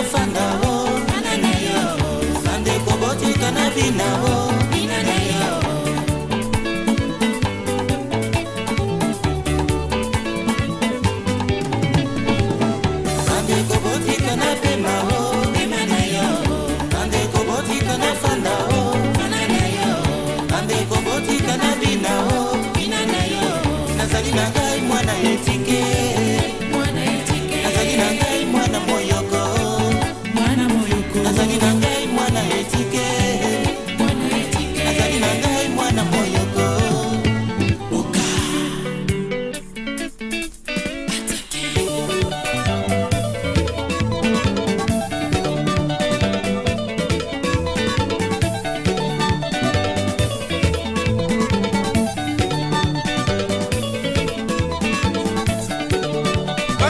nafanda o bandeko botika na bina o bandeko botika na pema o bandeko botika na fanda o bandeko botika na bina o nazali na ngai mwana etike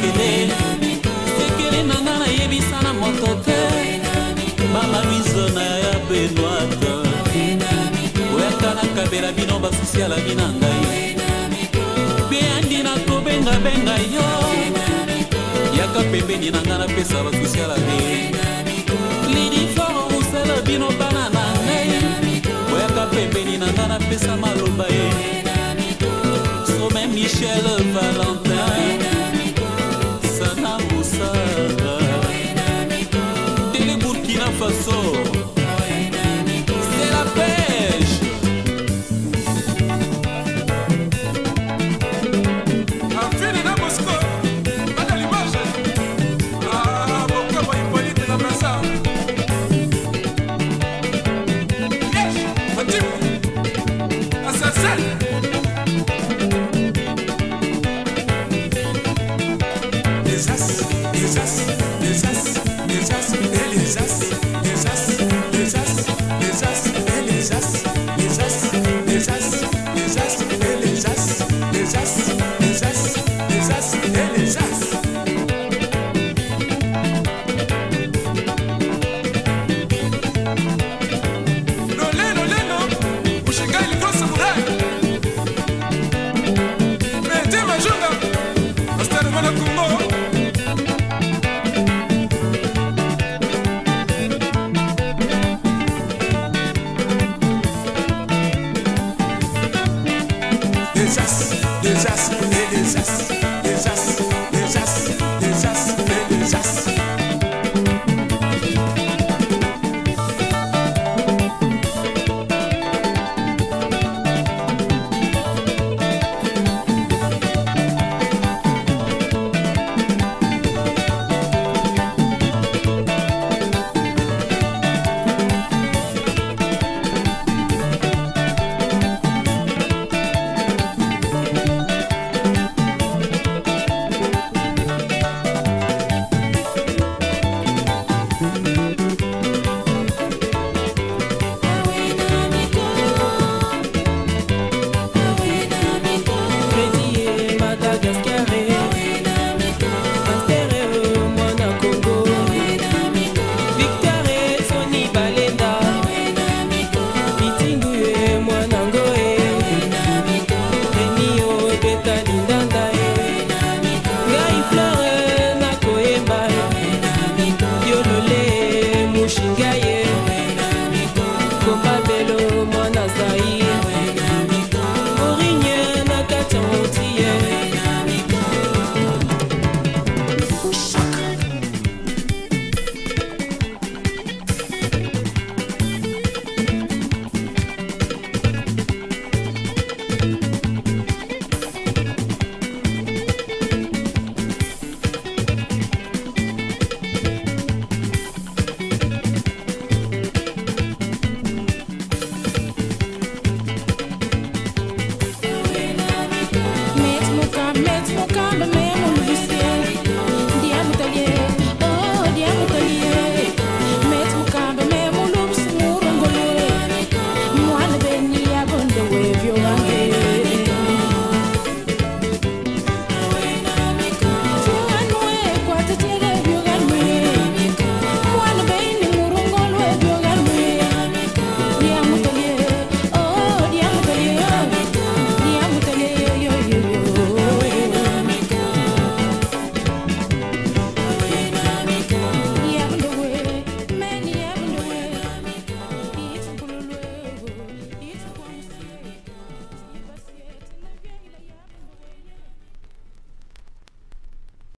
sekele sekele na nga nayebisa na moto te mama luise na ya benoate oyaka nakabela bino basusi ya labi na ngai beyandi na kobengabenga yo yaka pembeni na nga napesa basusi ya labi lidiforo musela bino bana na ngai oyaka pembeni na nga napesa maloba ye some michel valan Yes.